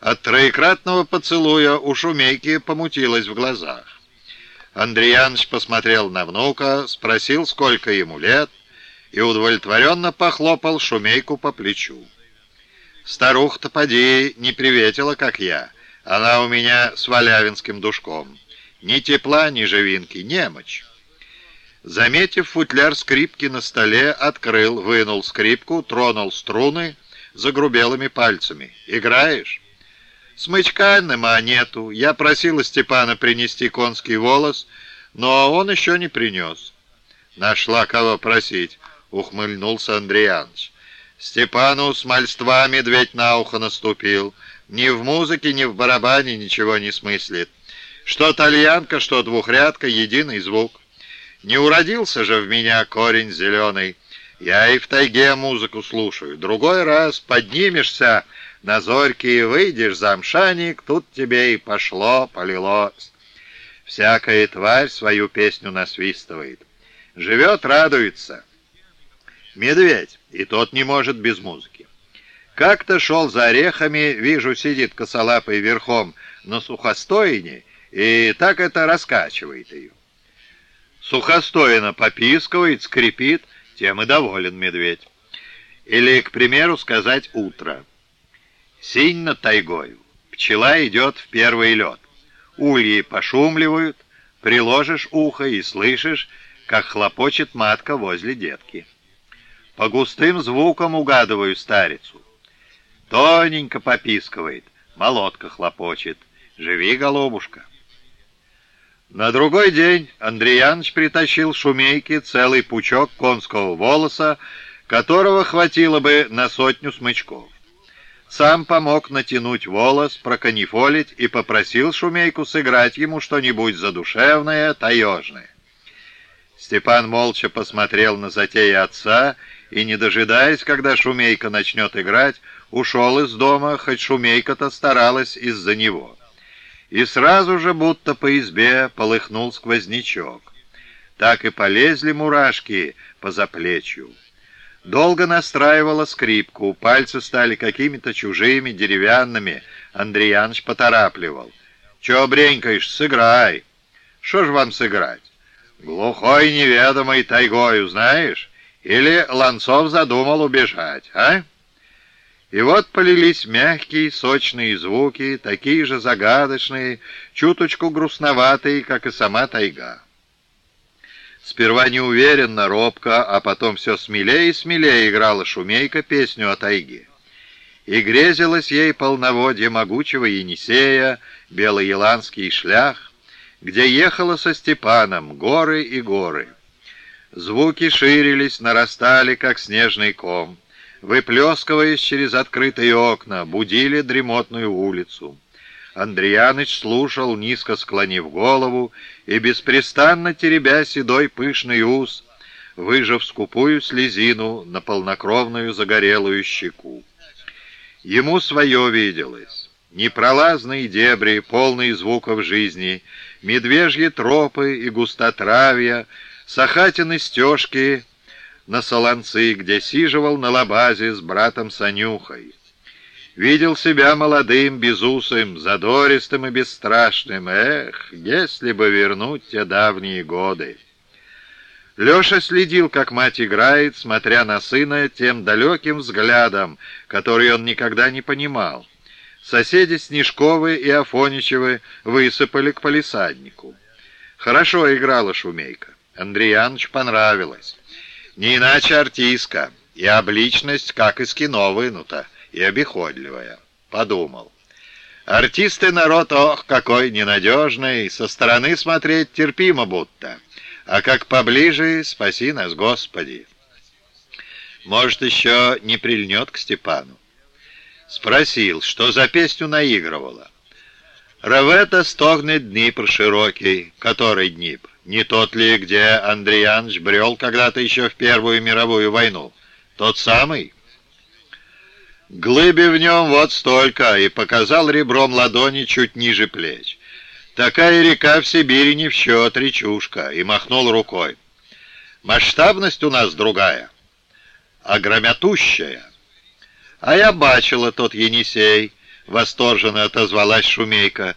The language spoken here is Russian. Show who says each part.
Speaker 1: От троекратного поцелуя у Шумейки помутилось в глазах. Андреяныч посмотрел на внука, спросил, сколько ему лет, и удовлетворенно похлопал Шумейку по плечу. Старуха-то поди не приветила, как я. Она у меня с валявинским душком. Ни тепла, ни живинки, немочь. Заметив футляр скрипки на столе, открыл, вынул скрипку, тронул струны загрубелыми пальцами. «Играешь?» «Смычка нема нету. Я просила Степана принести конский волос, но он еще не принес». «Нашла кого просить», — ухмыльнулся Андреяныч. «Степану с мальства медведь на ухо наступил. Ни в музыке, ни в барабане ничего не смыслит. Что тальянка, что двухрядка, единый звук. Не уродился же в меня корень зеленый. Я и в тайге музыку слушаю. Другой раз поднимешься на зорьки и выйдешь за мшаник, тут тебе и пошло, полилось. Всякая тварь свою песню насвистывает. Живет, радуется. Медведь, и тот не может без музыки. Как-то шел за орехами, вижу, сидит косолапый верхом на сухостоине, и так это раскачивает ее. Сухостоина попискивает, скрипит, тем и доволен медведь. Или, к примеру, сказать «утро». Синь над тайгою. Пчела идет в первый лед. Ульи пошумливают, приложишь ухо и слышишь, как хлопочет матка возле детки. По густым звукам угадываю старицу. Тоненько попискивает, молотка хлопочет. Живи, голубушка. На другой день Андреяныч притащил шумейки целый пучок конского волоса, которого хватило бы на сотню смычков. Сам помог натянуть волос, проканифолить и попросил Шумейку сыграть ему что-нибудь задушевное, таежное. Степан молча посмотрел на затеи отца и, не дожидаясь, когда Шумейка начнет играть, ушел из дома, хоть Шумейка-то старалась из-за него и сразу же, будто по избе, полыхнул сквознячок. Так и полезли мурашки по заплечью. Долго настраивала скрипку, пальцы стали какими-то чужими, деревянными. Андреяныч поторапливал. «Чё бренькаешь? Сыграй!» «Шо ж вам сыграть?» «Глухой неведомой тайгою, знаешь? Или Ланцов задумал убежать, а?» И вот полились мягкие, сочные звуки, такие же загадочные, чуточку грустноватые, как и сама тайга. Сперва неуверенно, робко, а потом все смелее и смелее играла шумейка песню о тайге. И грезилось ей полноводье могучего Енисея, белоеланский шлях, где ехала со Степаном горы и горы. Звуки ширились, нарастали, как снежный ком выплескиваясь через открытые окна, будили дремотную улицу. Андреяныч слушал, низко склонив голову, и беспрестанно теребя седой пышный ус, выжав скупую слезину на полнокровную загорелую щеку. Ему свое виделось. Непролазные дебри, полные звуков жизни, медвежьи тропы и густотравья, сахатины стежки — на Солонцы, где сиживал на лабазе с братом Санюхой. Видел себя молодым, безусым, задористым и бесстрашным. Эх, если бы вернуть те давние годы! Леша следил, как мать играет, смотря на сына тем далеким взглядом, который он никогда не понимал. Соседи Снежковы и Афоничевы высыпали к полисаднику. Хорошо играла Шумейка. Андреяныч понравилось. Не иначе артистка, и обличность, как из кино, вынута, и обиходливая. Подумал. Артисты народ, ох, какой ненадежный, со стороны смотреть терпимо будто, а как поближе, спаси нас, Господи. Может, еще не прильнет к Степану. Спросил, что за песню наигрывала. Равета стогнет Днипр широкий. Который Днипр? Не тот ли, где Андреяныч брел когда-то еще в Первую мировую войну? Тот самый? Глыби в нем вот столько, и показал ребром ладони чуть ниже плеч. Такая река в Сибири не в счет, речушка, и махнул рукой. Масштабность у нас другая, огромятущая. А я бачила тот Енисей, — восторженно отозвалась Шумейка.